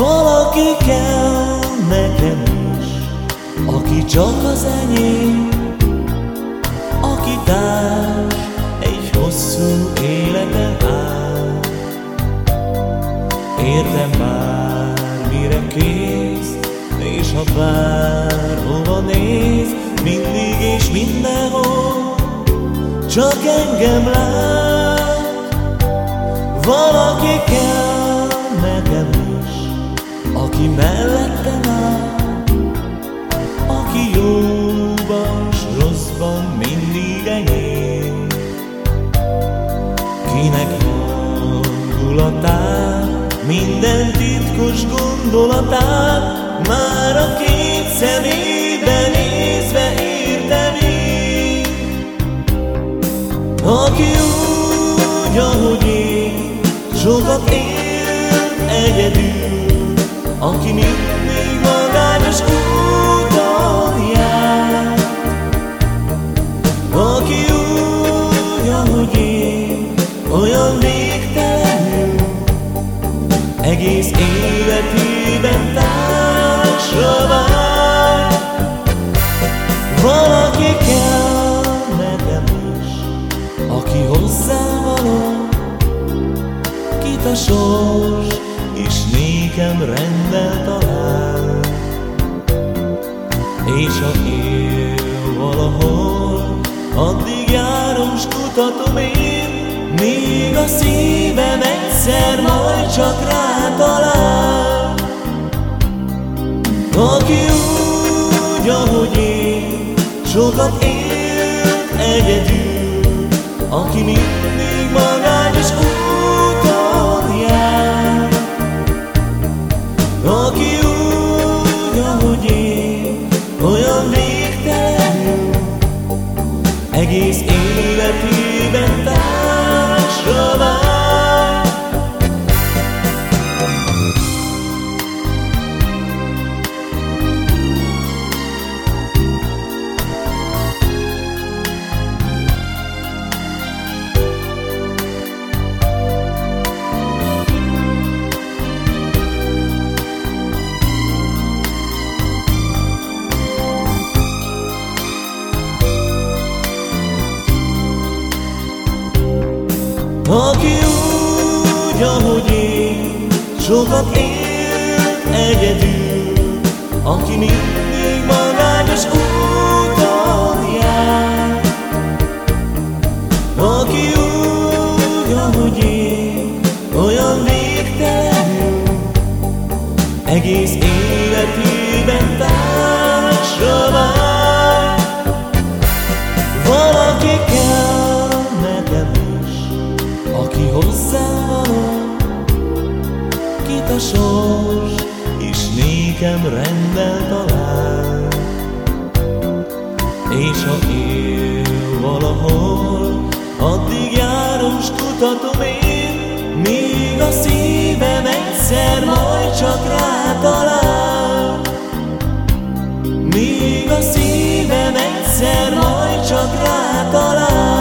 Valaki kell nekem is, aki csak az enyém, aki társ egy hosszú élete áll. Értem már, mire kész, és ha bárhova néz, mindig és mindenhol, csak engem lát. Valaki kell aki mellettem áll, aki jóban s rosszban mindig enyém. Kinek hangulatát, minden titkos gondolatát, már a két szemébe nézve értem én. Aki úgy, ahogy én, sokat élt egyedül, aki mindig magányos úton jár. Aki úgy, ahogy én, olyan végtelenül, egész életében társra vár. Valaki kell nekem is, aki hozzá való, kit a sors is nékem rendel talál. És ha él valahol, addig járom s kutatom én, Míg a szívem egyszer majd csak rá talál. Aki úgy, ahogy én, sokat élt egyedül, aki mindig magányos Aki úgy, ahogy én, sokat élt egyedül, aki mindig magányos úton jár. Aki úgy, ahogy én, olyan végtelenül, egész életében társra Ki hozzá való, kit a sors, és nékem rendel talál. És ha él valahol, addig járos kutatom én, még a szívem egyszer majd csak rátalál. Még a szívem egyszer majd csak rátalál.